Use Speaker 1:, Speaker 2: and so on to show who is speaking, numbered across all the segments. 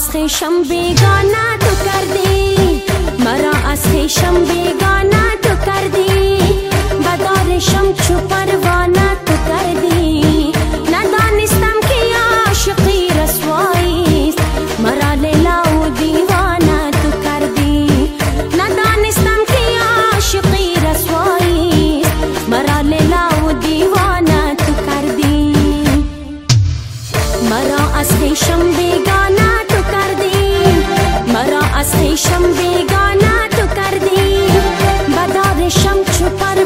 Speaker 1: आस्थे तो कर दे। मरा आस्थे शम बेगाना तो कर दे। बदौर रेशम बेगाना तो कर दी। बदा रेशम छुपर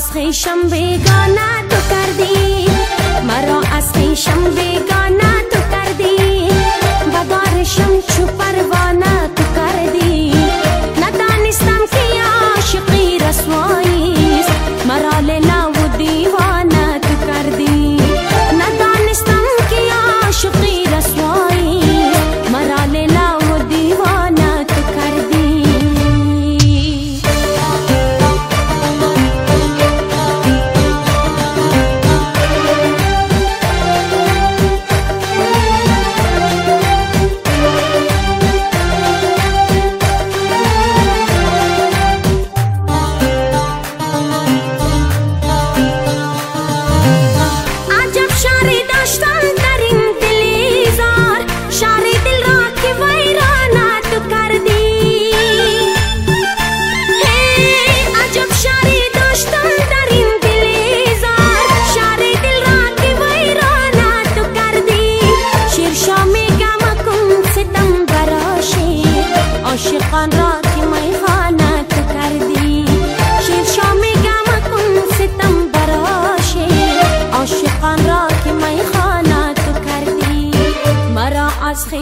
Speaker 1: אסחי שם בגונה דוקרדי מרו אסחי שם בגונה דוקרדי בגור שם צ'ופר ונה דוקרדי נתן סתם כי עושקי רסוויס מרו ללאודי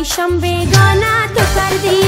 Speaker 1: संवेदना तो कर दिया।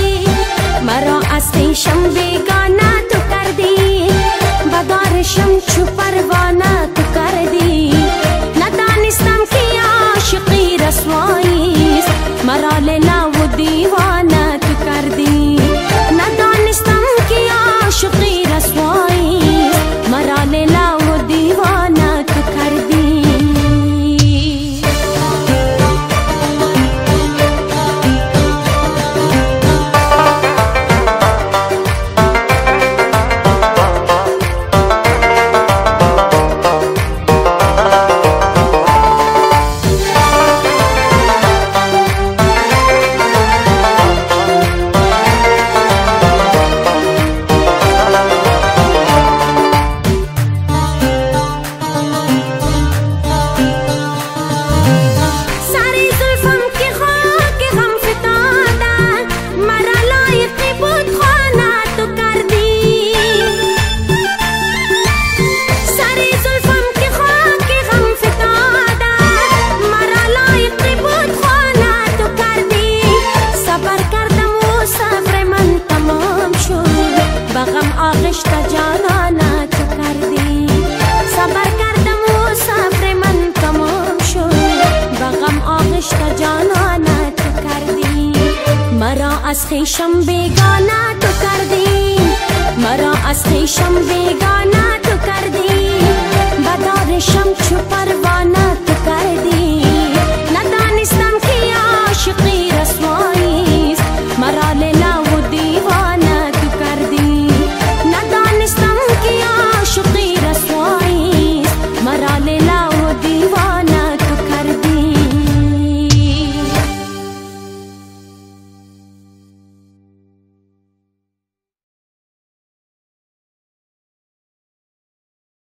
Speaker 1: असखेशम बेगाना तो कर दे। मरा असखेशम बेगाना तो कर दे। बदौर शम छुपरवा